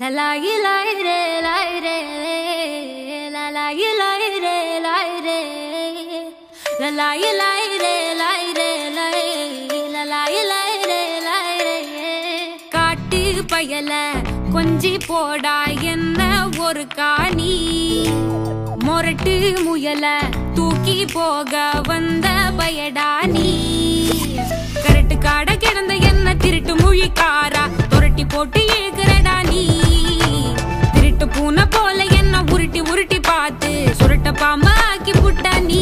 La la yi la yi re la yi re la la yi la yi re la yi re la la yi la yi re la yi re la yi la la yi la yi re la yi re காட்டு பயல கொஞ்சி போடா என்ன ஒரு காணி மொரட்டு முயல தூக்கி போக வந்த பூனை போல என்ன உருட்டி உருட்டி பார்த்து சுருட்ட பாம்பாக்கி புட்ட நீ.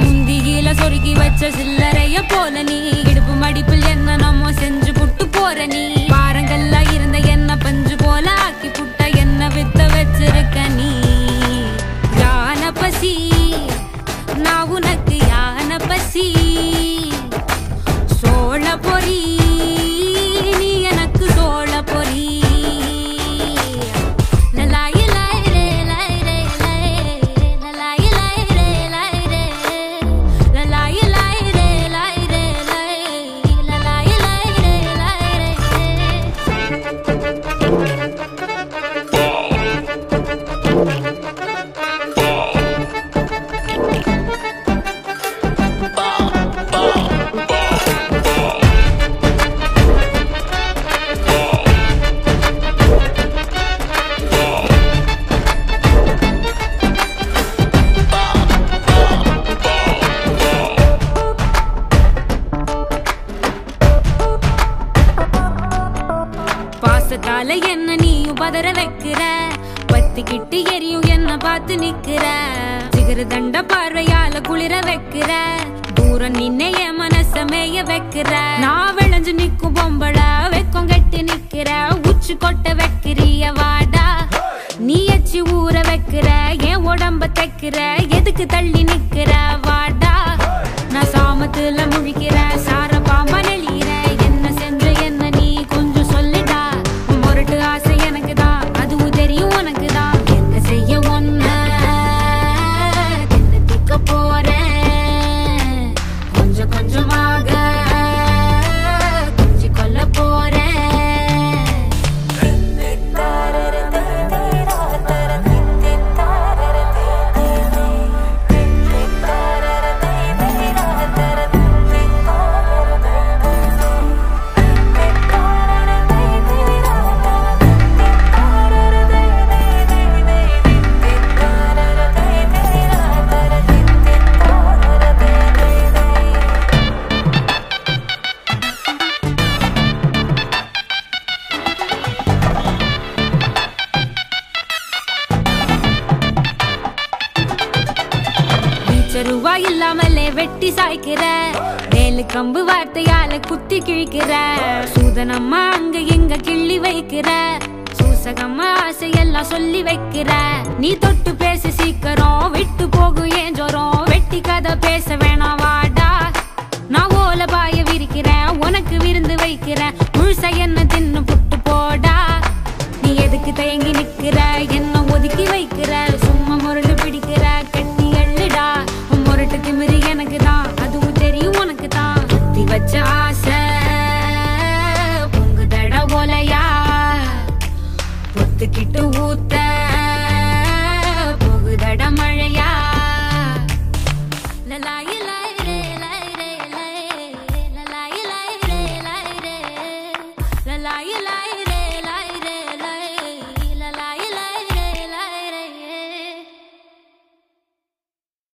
முந்தியில சொருக்கி வச்ச சில்லறைய போல நீ. இடுப்பு மடிப்பில் என்ன நம்ம செஞ்சு புட்டு போற நீ. பாசத்தால என்ன நீயும் பதற வைக்கிற? பத்திக்கிட்டு எரியும் என்ன பார்த்து நிக்கிற? சிகர தண்ட பார்வையால குளிர வைக்கிற? தூரம் நின்ன என் மனச மேய வைக்கிற? நான் விளைஞ்சு நிக்கும் பொம்பள வெக்கம் கட்டி நிக்கிற? உச்சி கொட்ட வைக்கிறிய வாடா? நீ எச்சி ஊற வைக்கிற? என் உடம்ப தைக்கிற? எதுக்கு தள்ளி நிக்கிற? ரூபாய் இல்லாமலே வெட்டி சாய்க்கிற. வேலு கம்பு வார்த்தையால குத்தி கிழிக்கிற. சூதனம்மா அங்க எங்க கிள்ளி வைக்கிற. சூசகம்மா ஆசையெல்லாம் சொல்லி வைக்கிற. நீ தொட்டு பேச சீக்கிரம் விட்டு போகும் ஏன் ஜோரம்? வெட்டி கதை பேச வேணாம் வாடா. நான் ஓல பாய விரிக்கிறேன் உனக்கு விருந்து வைக்கிறேன். முழுசா என்ன தின்னு കിട്ടും